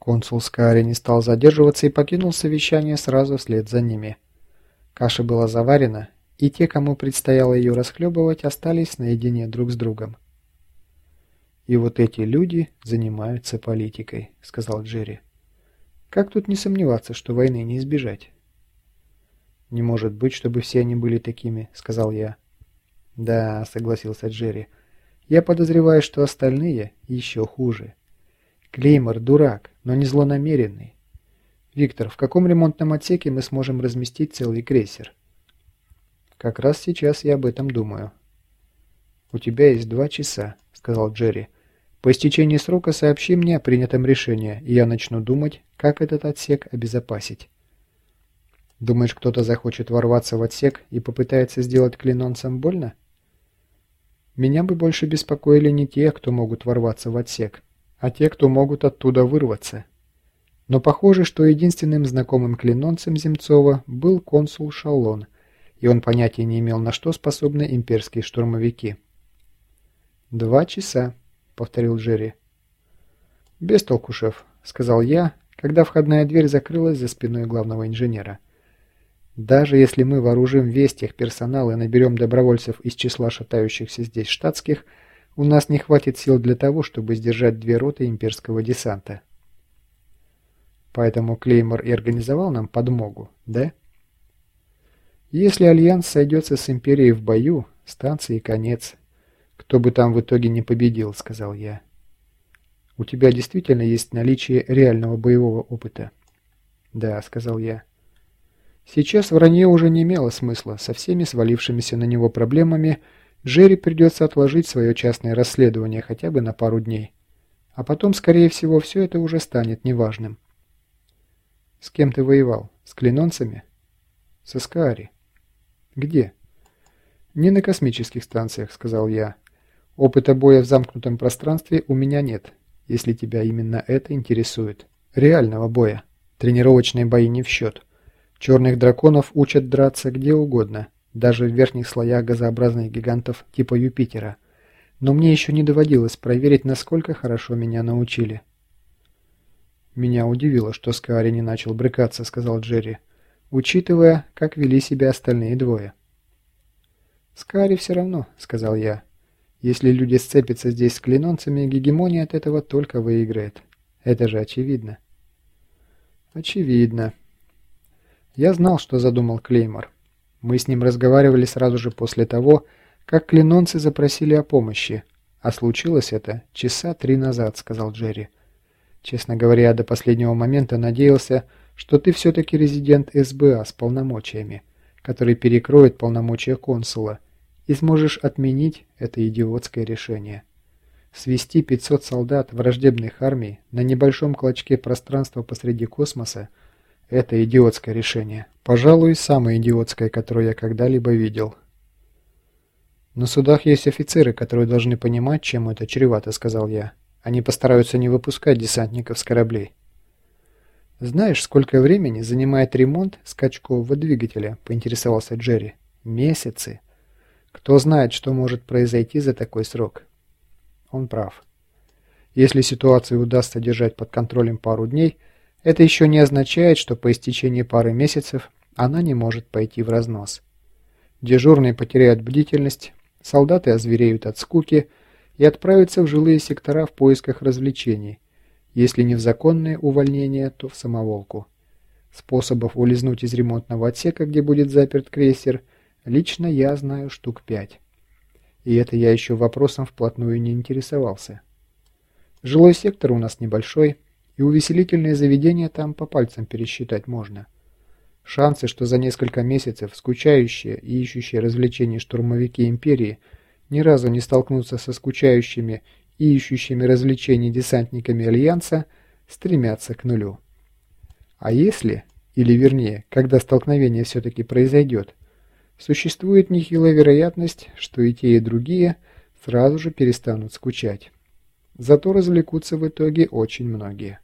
Консул Скаари не стал задерживаться и покинул совещание сразу вслед за ними. Каша была заварена, и те, кому предстояло ее расхлебывать, остались наедине друг с другом. «И вот эти люди занимаются политикой», — сказал Джерри. «Как тут не сомневаться, что войны не избежать?» «Не может быть, чтобы все они были такими», — сказал я. «Да», — согласился Джерри. «Я подозреваю, что остальные еще хуже». Клеймор дурак, но не злонамеренный. Виктор, в каком ремонтном отсеке мы сможем разместить целый крейсер? Как раз сейчас я об этом думаю. У тебя есть два часа, сказал Джерри. По истечении срока сообщи мне о принятом решении, и я начну думать, как этот отсек обезопасить. Думаешь, кто-то захочет ворваться в отсек и попытается сделать клинонцам больно? Меня бы больше беспокоили не те, кто могут ворваться в отсек, а те, кто могут оттуда вырваться. Но похоже, что единственным знакомым клинонцем Земцова был консул Шаллон, и он понятия не имел, на что способны имперские штурмовики. «Два часа», — повторил Джерри. «Без толку, шеф», — сказал я, когда входная дверь закрылась за спиной главного инженера. «Даже если мы вооружим весь техперсонал и наберем добровольцев из числа шатающихся здесь штатских», — у нас не хватит сил для того, чтобы сдержать две роты имперского десанта. Поэтому Клеймор и организовал нам подмогу, да? Если Альянс сойдется с Империей в бою, станции конец. Кто бы там в итоге не победил, сказал я. У тебя действительно есть наличие реального боевого опыта? Да, сказал я. Сейчас вранье уже не имело смысла со всеми свалившимися на него проблемами, Джерри придется отложить свое частное расследование хотя бы на пару дней. А потом, скорее всего, все это уже станет неважным. «С кем ты воевал? С клинонцами?» «С Эскаари». «Где?» «Не на космических станциях», — сказал я. «Опыта боя в замкнутом пространстве у меня нет, если тебя именно это интересует. Реального боя. Тренировочные бои не в счет. Черных драконов учат драться где угодно» даже в верхних слоях газообразных гигантов типа Юпитера, но мне еще не доводилось проверить, насколько хорошо меня научили. «Меня удивило, что Скаари не начал брыкаться», — сказал Джерри, учитывая, как вели себя остальные двое. «Скаари все равно», — сказал я. «Если люди сцепятся здесь с клинонцами, гегемония от этого только выиграет. Это же очевидно». «Очевидно». Я знал, что задумал Клеймор. Мы с ним разговаривали сразу же после того, как клинонцы запросили о помощи. А случилось это часа три назад, сказал Джерри. Честно говоря, до последнего момента надеялся, что ты все-таки резидент СБА с полномочиями, который перекроет полномочия консула, и сможешь отменить это идиотское решение. Свести 500 солдат враждебных армий на небольшом клочке пространства посреди космоса – это идиотское решение. Пожалуй, самое идиотское, которое я когда-либо видел. «На судах есть офицеры, которые должны понимать, чем это чревато», — сказал я. «Они постараются не выпускать десантников с кораблей». «Знаешь, сколько времени занимает ремонт скачкового двигателя?» — поинтересовался Джерри. «Месяцы. Кто знает, что может произойти за такой срок?» Он прав. Если ситуацию удастся держать под контролем пару дней — это еще не означает, что по истечении пары месяцев она не может пойти в разнос. Дежурные потеряют бдительность, солдаты озвереют от скуки и отправятся в жилые сектора в поисках развлечений, если не в законное увольнение, то в самоволку. Способов улизнуть из ремонтного отсека, где будет заперт крейсер, лично я знаю штук пять. И это я еще вопросом вплотную не интересовался. Жилой сектор у нас небольшой, и увеселительные заведения там по пальцам пересчитать можно. Шансы, что за несколько месяцев скучающие и ищущие развлечений штурмовики Империи ни разу не столкнутся со скучающими и ищущими развлечений десантниками Альянса, стремятся к нулю. А если, или вернее, когда столкновение все-таки произойдет, существует нехилая вероятность, что и те, и другие сразу же перестанут скучать. Зато развлекутся в итоге очень многие.